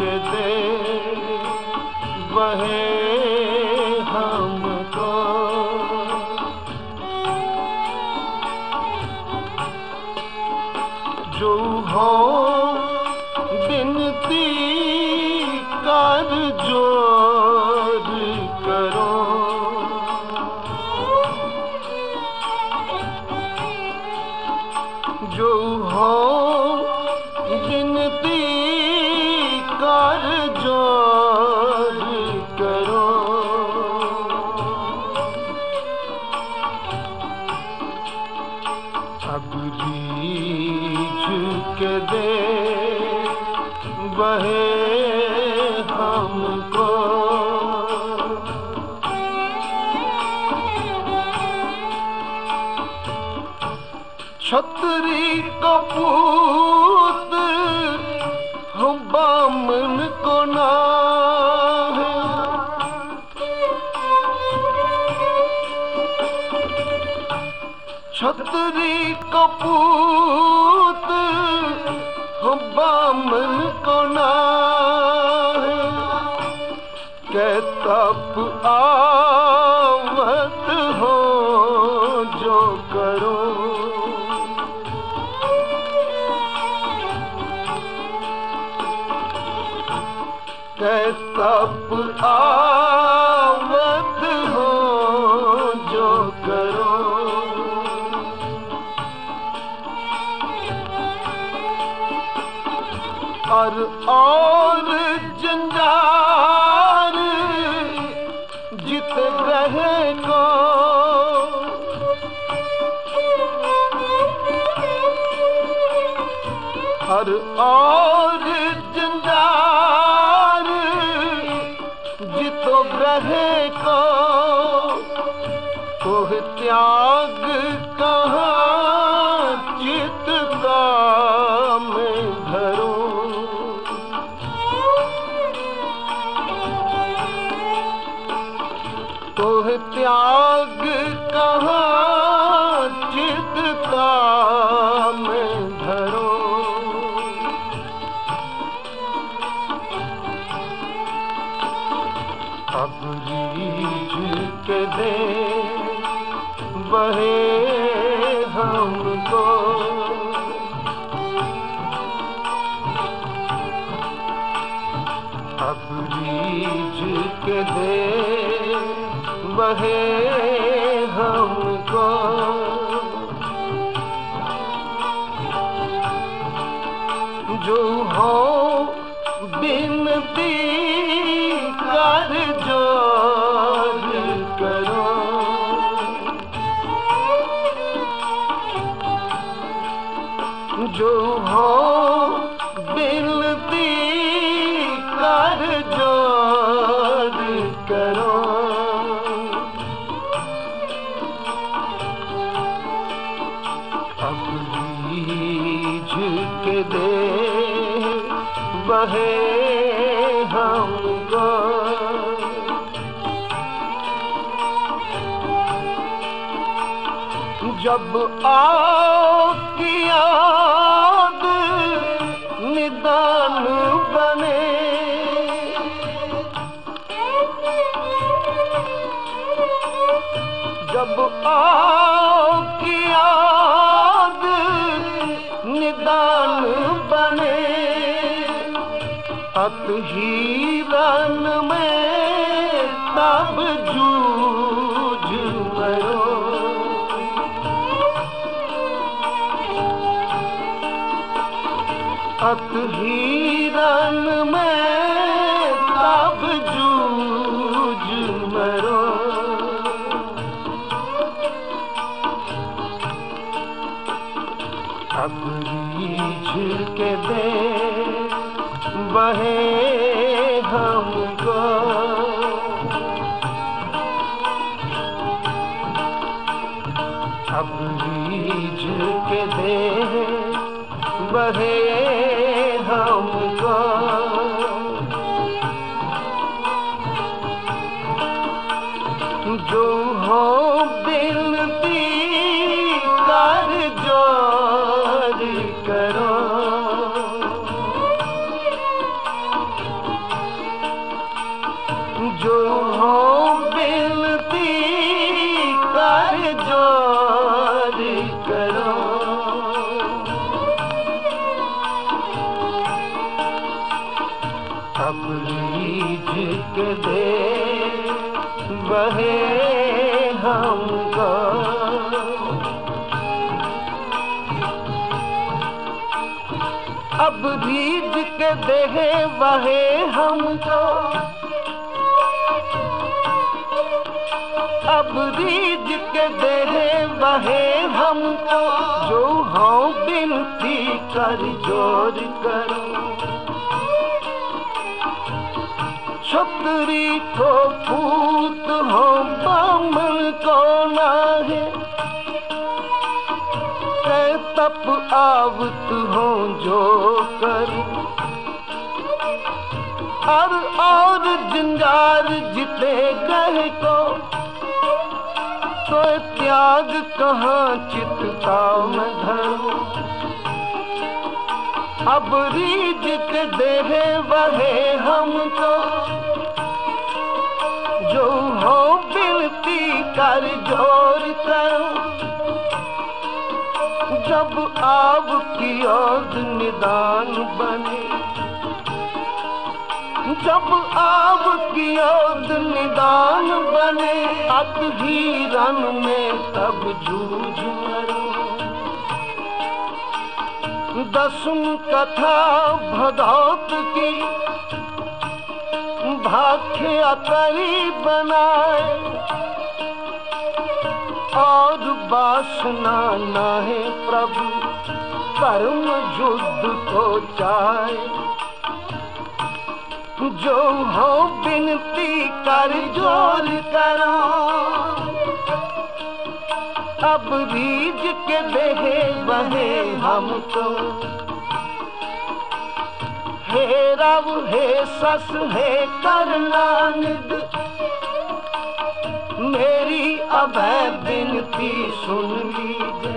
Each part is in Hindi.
के दे बहे अब रीझ के दे बहे हमको। छतरी कपूत कपूत हम बामन को तप आवत हो जो करो। के आवत और और जंजार जित रहे को हर और जंजार जितो रहे को तोह दे बहे के दे बहे हमको जब आपकी ही रन में तब जूझ मरो अत ही बहे हमको। अब रीझ के देहे बहे हमको। अब रीझ के देहे बहे हमको। जो हो बिनती कर ज़ोर करो। छतरी को पूत हो बामन को नाहे। तप आवत हो जो करूँ। और और जंगार जिते गए को तो त्याग कहाँ चितता में धरूं। अब रीझ के देहे वहे हमको जो हो बिनती कर ज़ोर करो जब आप की ओद निदान बने। जब आप की ओद निदान बने, अत ही रन में तब जूझ मरो। दसम कथा भगवत की भाख्या करी बनाए, और वासना न है प्रभु, कर्म युद्ध को चाहे। जो हो बिनती कर ज़ोर करो अब रीझ के देहे बहे हमको हे रव, हे सस, हे करनानिद मेरी अभय बिनती सुन लीजिए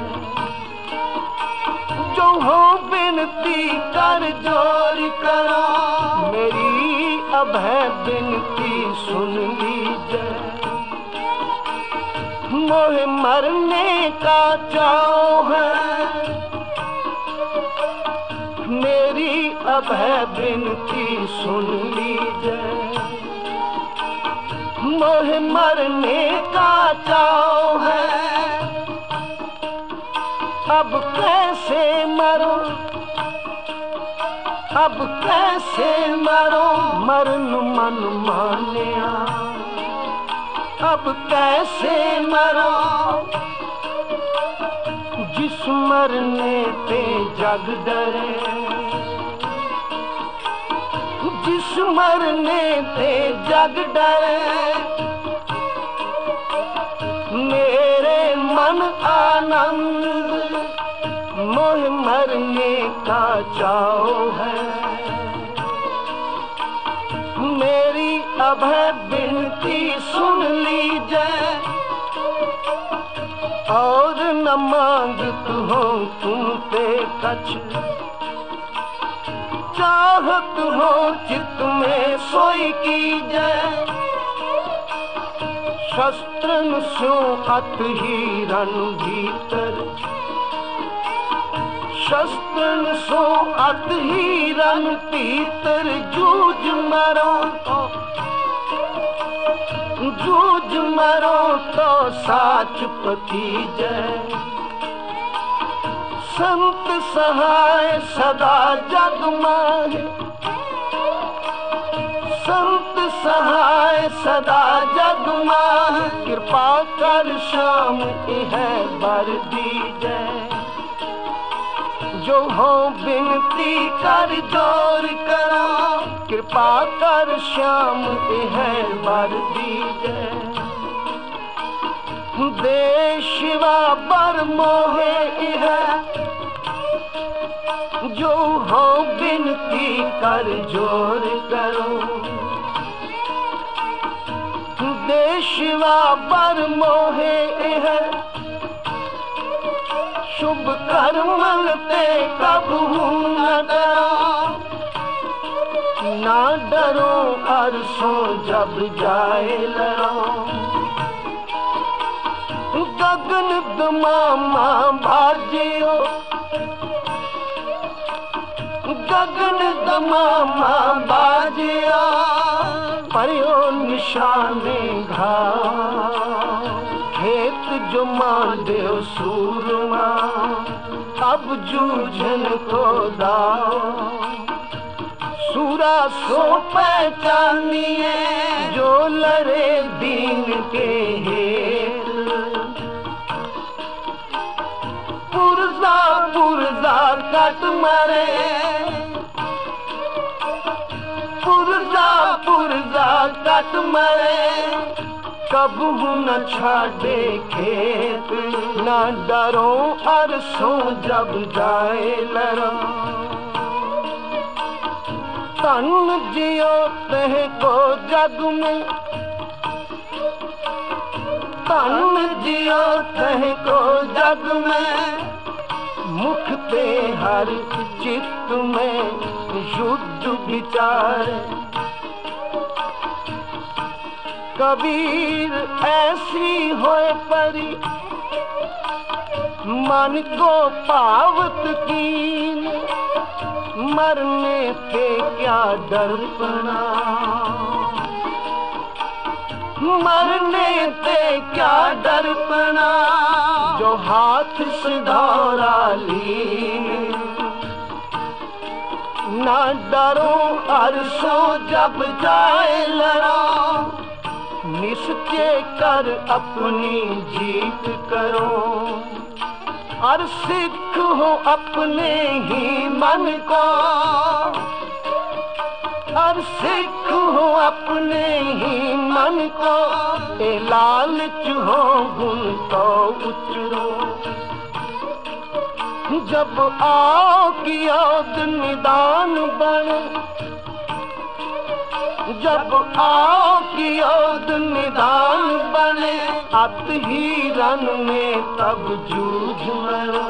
जो हो बिनती कर ज़ोर करा, मेरी अभय बिनती सुन लीजिए मोह मरने का चाओ है। मेरी अब है बिनती, सुन लीजिए। मोह मरने का चाओ है। अब कैसे मरो? अब कैसे मरो? मरन मन मानिया। अब कैसे मरो? जिस मरने पे जग डरे। जिस मरने पे जग डरे। मेरे मन आनंद, मोह मरने का चाओ है। अभय बिनती सुन लीजिए। और न मांगत हो तुम पे कछ चाहत हो चित्त में सोई की जय शस्त्रन सो अत ही रण भीतर। शस्त्रन सो अत ही रण भीतर जूझ मरो तो जूझ मरो तो साच पति जय। संत सहाय सदा जग माहे। संत सहाय सदा जग माहे। कृपा कर श्याम है, बर दीजय जो हो बिनती कर ज़ोर करो। कृपा कर श्याम है बर दीजय दे शिवा बर मोहे है। जो हो बिनती कर ज़ोर करो। दे शिवा बर मोहे है। शुभ कर्म ते कबू न ना जब जाए लड़ो। गगन दमामा भाजियो। गगन दमामा बाजिया परो निशाने घा जो मांडे सूरमा, अब जूझन को दाओ सूरा सो पहचानिए, जो लरे दीन के पुरजा पुरजा कट मरे। पुरजा पुरजा कट मरे। कब न छाड़े खेत, न डरो अरसों जब जाए लड़ो तन जियो तह को जग में, तन जियो तह को जग में। मुख पे हर चित्त में शुद्ध विचार कबीर ऐसी होए परी। मन को पावत कीन। मरने पे क्या डरपना मरने पे क्या डरपना जो हाथ सिधारा ली ना डरो अरसों जब जाए लड़ो। निश्चय कर अपनी जीत करो। और सिख हो अपने ही मन को। और सिख हो अपने ही मन को। ए लालच हो गुण तो उचरो। जब आओ की निदान बने जब की औद निदान बने अत ही रन में तब जूझ मरो।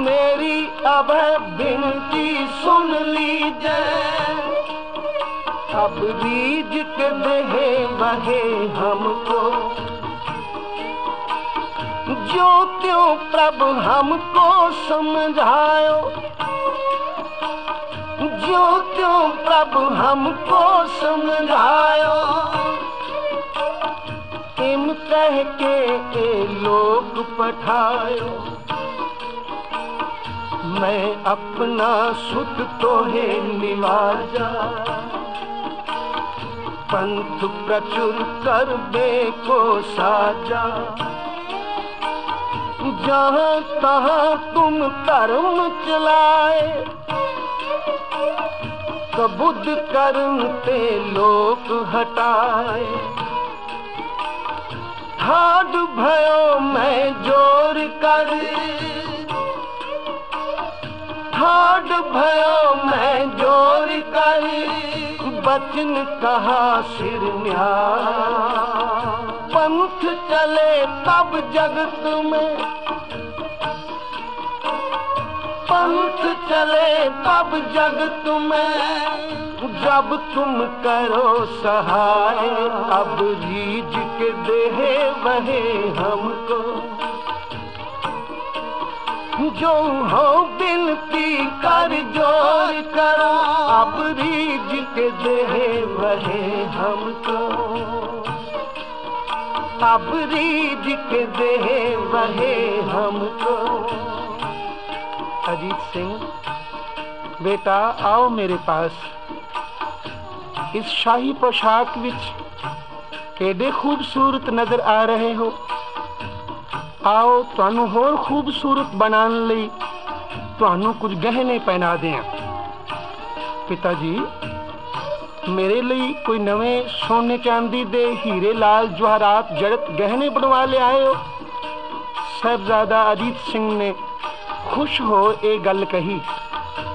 मेरी अब बिनती सुन लीजिए, अब बीज के दहे बहे हमको। जो त्यों प्रभु हमको समझायो प्रभ हमको समझायो। इम कह के लोग पठायो। मैं अपना सुख तो है निवाजा। पंथ प्रचुर कर बे को साजा। जहाँ तहाँ तुम कर्म चलाए कबुद कर्म ते लोक हटाए। ठाड भयो मैं ज़ोर कर। ठाड भयो मैं ज़ोर कर। बचन कहा सिर पंथ चले तब जगत में पंथ चले, तब जगत में जब तुम करो सहाय अब रीज के देहे वहे हमको। जो हो बिनती कर ज़ोर करो, अब रीज के देहे वहे हमको। अब रीज के देहे वहे हमको। अजीत सिंह बेटा आओ मेरे पास इस शाही पोशाक विच केडे खूबसूरत नजर आ रहे हो आओ ਤੁਹਾਨੂੰ ਹੋਰ ਖੂਬਸੂਰਤ ਬਣਾਉਣ ਲਈ ਤੁਹਾਨੂੰ ਕੁਝ ਗਹਿਣੇ ਪਹਿਨਾ ਦਿਆਂ ਪਿਤਾ ਜੀ ਮੇਰੇ ਲਈ ਕੋਈ ਨਵੇਂ ਸੋਨੇ ਚਾਂਦੀ ਦੇ ਹੀਰੇ ਲਾਲ ਜਵਾਹਰਾਤ ਜੜਤ ਗਹਿਣੇ ਬਣਵਾ ਲਿਆਏ ਹੋ ਸਾਹਿਬਜ਼ਾਦਾ ਅਜੀਤ ਸਿੰਘ ਨੇ ਖੁਸ਼ ਹੋ ਇਹ ਗੱਲ ਕਹੀ।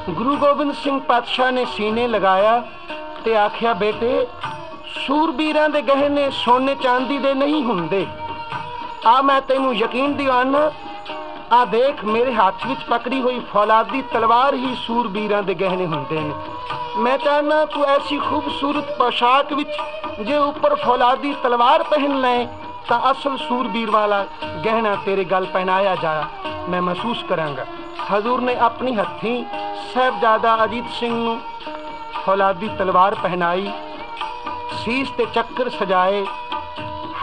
ਗੁਰੂ ਗੋਬਿੰਦ ਸਿੰਘ ਪਾਤਸ਼ਾਹ ਨੇ ਸੀਨੇ ਲਗਾਇਆ ਤੇ ਆਖਿਆ, ਬੇਟੇ, ਸੂਰਬੀਰਾਂ ਦੇ ਗਹਿਣੇ ਸੋਨੇ ਚਾਂਦੀ ਦੇ ਨਹੀਂ ਹੁੰਦੇ। ਆ ਮੈਂ ਤੈਨੂੰ ਯਕੀਨ ਦਿਵਾਨਾ ਆ ਦੇਖ ਮੇਰੇ ਹੱਥ ਵਿੱਚ ਪਕੜੀ ਹੋਈ ਫੌਲਾਦੀ ਤਲਵਾਰ ਹੀ ਸੂਰਬੀਰਾਂ ਦੇ ਗਹਿਣੇ ਹੁੰਦੇ ਨੇ। ਮੈਂ ਚਾਹਨਾ ਤੂੰ ਐਸੀ ਖੂਬਸੂਰਤ ਪੋਸ਼ਾਕ ਵਿੱਚ ਜੇ ਉੱਪਰ ਫੌਲਾਦੀ ਤਲਵਾਰ ਪਹਿਨ ਲੈ ਤਾਂ ਅਸਲ ਸੂਰਬੀਰ ਵਾਲਾ ਗਹਿਣਾ ਤੇਰੇ ਗਲ ਪਹਿਨਾਇਆ ਜਾ ਮੈਂ ਮਹਿਸੂਸ ਕਰਾਂਗਾ। ਹਜ਼ੂਰ ਨੇ ਆਪਣੀ ਹੱਥੀਂ ਸਾਹਿਬਜ਼ਾਦਾ ਅਜੀਤ ਸਿੰਘ ਨੂੰ ਫੌਲਾਦੀ ਤਲਵਾਰ ਪਹਿਨਾਈ। ਸੀਸ ਤੇ ਚੱਕਰ ਸਜਾਏ।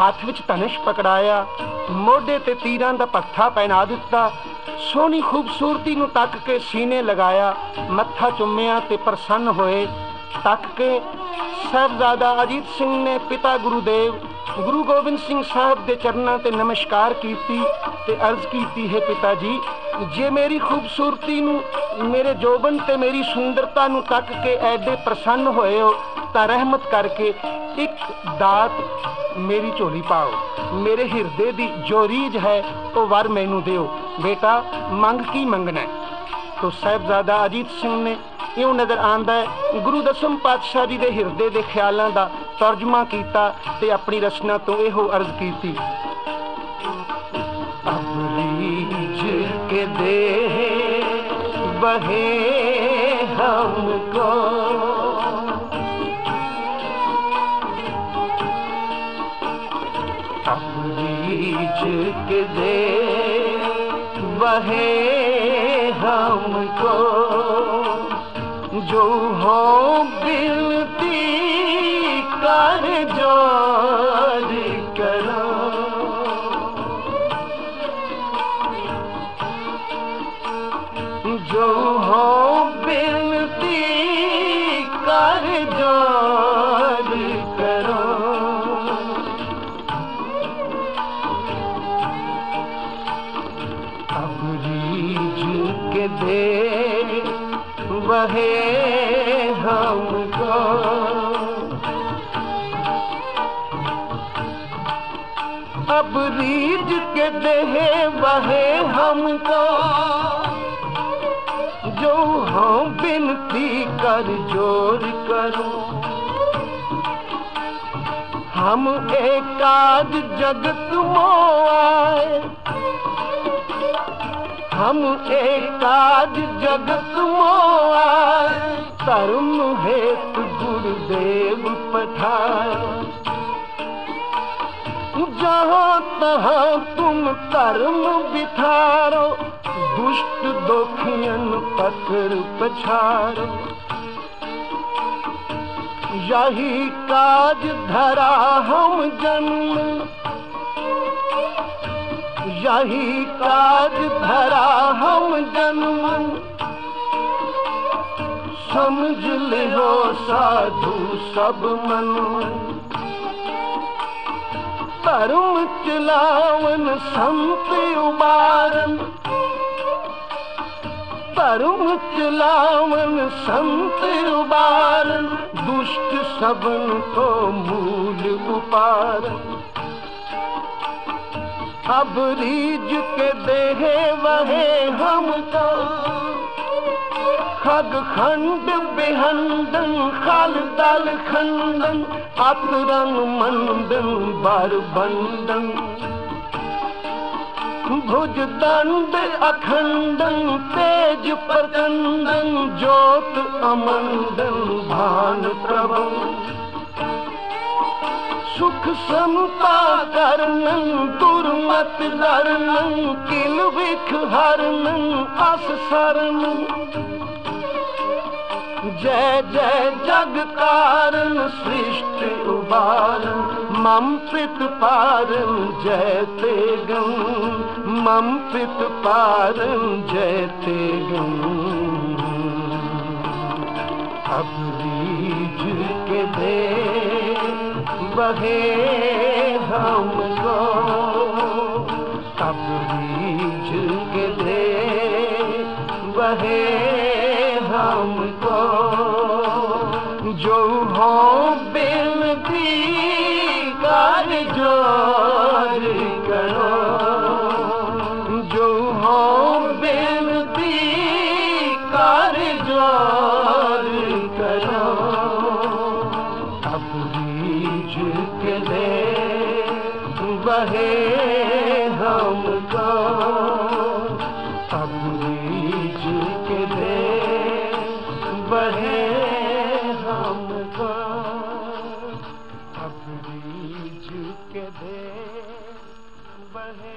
ਹੱਥ ਵਿੱਚ ਧਨੁਸ਼ ਪਕੜਾਇਆ। ਮੋਢੇ ਤੇ ਤੀਰਾਂ ਦਾ ਪੱਥਾ ਪਹਿਨਾ ਦਿੱਤਾ। ਸੋਹਣੀ ਖੂਬਸੂਰਤੀ ਨੂੰ ਤੱਕ ਕੇ ਸੀਨੇ ਲਗਾਇਆ। ਮੱਥਾ ਚੁੰਮਿਆ ਤੇ ਪ੍ਰਸੰਨ ਹੋਏ। ਤੱਕ ਕੇ ਸਾਹਿਬਜ਼ਾਦਾ ਅਜੀਤ ਸਿੰਘ ਨੇ ਪਿਤਾ ਗੁਰੂਦੇਵ, ਗੁਰੂ ਗੋਬਿੰਦ ਸਿੰਘ ਸਾਹਿਬ ਦੇ ਚਰਨਾਂ ਤੇ ਨਮਸਕਾਰ ਕੀਤੀ ਤੇ ਅਰਜ਼ ਕੀਤੀ, ਹੈ ਪਿਤਾ ਜੀ ਜੇ ਮੇਰੀ ਖੂਬਸੂਰਤੀ ਨੂੰ, ਮੇਰੇ ਜੋਬਨ ਤੇ ਮੇਰੀ ਸੁੰਦਰਤਾ ਨੂੰ ਤੱਕ ਕੇ ਐਡੇ ਪ੍ਰਸੰਨ ਹੋਏ ਹੋ, ਤਾਂ ਰਹਿਮਤ ਕਰਕੇ ਇੱਕ ਦਾਤ ਮੇਰੀ ਝੋਲੀ ਪਾਓ। ਮੇਰੇ ਹਿਰਦੇ ਦੀ ਜੋ ਰੀਝ ਹੈ, ਉਹ ਵਰ ਮੈਨੂੰ ਦਿਓ। ਬੇਟਾ, ਮੰਗ ਕੀ ਮੰਗਣਾ ਹੈ? ਤੋ ਸਾਹਿਬਜ਼ਾਦਾ ਅਜੀਤ ਸਿੰਘ ਨੇ ਇਉਂ ਨਜ਼ਰ ਆਂਦਾ ਹੈ ਗੁਰੂ ਦਸਮ ਪਾਤਸ਼ਾਹ ਜੀ ਦੇ ਹਿਰਦੇ ਦੇ ਖਿਆਲਾਂ ਦਾ ਤਰਜਮਾ ਕੀਤਾ ਤੇ ਆਪਣੀ ਰਚਨਾ ਤੋਂ ਇਹੋ ਅਰਜ਼ ਕੀਤੀ ਅਬਰੀਜ ਕੇ ਦੇ ਬਹੇ ਹਮਕੋ अबरीज के दे बहे हमको जो हो बिनती कर जोर करो। जो हो बिनती कर जोर अबरीज के दे बहे हमको। जो हम बिनती कर, ज़ोर करो। हम एक एकाद जगत मोआए। हम एक एकाद जगत मोआए। धर्म हेतु गुरुदेव पठाए। जहाँ तहाँ तुम धर्म बिठारो, दुष्ट दोखियन पत्थर पछारो। यही काज धरा हम जन्म, यही काज धरा हम जन्म। समझ लियो साधु सब मन। धर्म चलावन संत उबारन धर्म चलावन संत उबारन दुष्ट सबन को मूल उपारन अब रीज के देहे वहे हमको। खग खंड बेहंदन, खाल दल खंडन अतरंग मंदन बर बंदन भुज दंड अखंडन तेज प्रचंडन ज्योत अमंडन भान प्रभु सुख समता करनन दुर्मत लरनन किल विख हरनन अस सरनन जय जय जग कारण सृष्टि उबारन मम पित पारन जय ते गम मम पित पारन जय ते गम अब रीज के दे बहे हमको अब बीज के दे बहे हमको झुक दे बहे